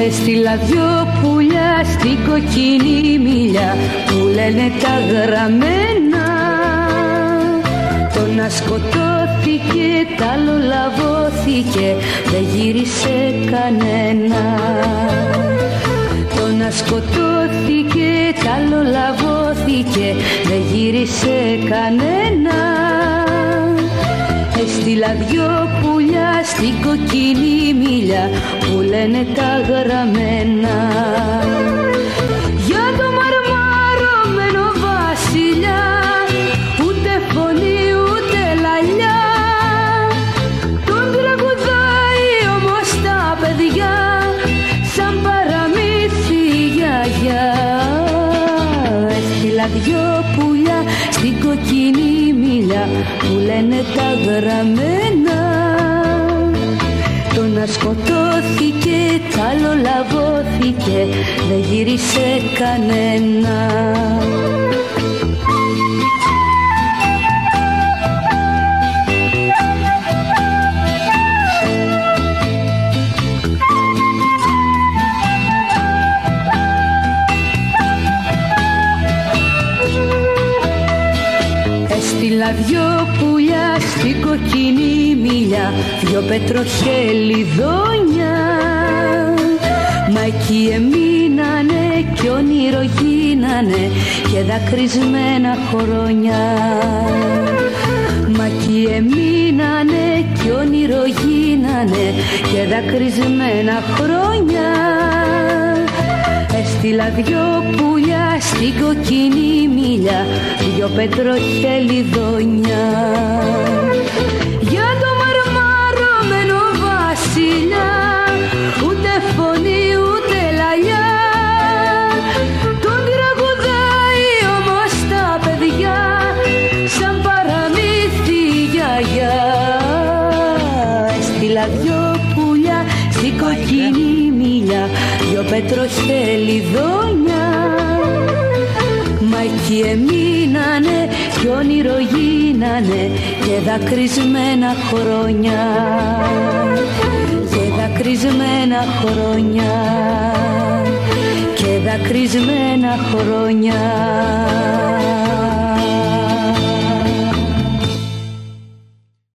Έστειλα δυο πουλιά στην κοκκινή μιλιά που λένε τα γραμμένα. Το να σκοτώθηκε, τ' άλλο λαβώθηκε, δεν γύρισε κανένα. Το να σκοτώθηκε, τ' άλλο λαβώθηκε, δεν γύρισε κανένα. Έστειλα δυο πουλιά στην κοκκινή μιλιά που λένε τα γραμμένα. Για το μαρμαρωμένο βασιλιά ούτε φωνή ούτε λαλιά. Τον τραγουδάει όμως τα παιδιά σαν παραμύθι γιαγιά Έστειλα δυο πουλιά στην κοκκινή μιλιά που λένε τα γραμμένα το να σκοτώθηκε, τ' άλλο λαβώθηκε, δεν γύρισε κανένα. Έστειλα δυο πουλιά στην κοκκινή μιλιά Δυο πετροχελιδόνια Μα εκεί εμείνανε κι όνειρο γίνανε Και δακρυσμένα χρόνια. Μα εκεί εμείνανε κι όνειρο γίνανε Και δακρυσμένα χρόνια. Έστειλα δυο πουλιά στην κοκκινή μιλιά Δυο πετροχελιδόνια Για το μαρμαρωμένο βασιλιά Ούτε φωνή ούτε λαλιά. Τον τραγουδάει όμως τα παιδιά Σαν παραμύθι γιαγιά Έστειλα δυο πουλιά στην κοκκινή μιλιά Δυο πετροχελιδόνια Μα εκεί εμείνανε κι όνειρο γίνανε και δακρυσμένα χρόνια. Και δακρυσμένα χρόνια. Και δακρυσμένα χρόνια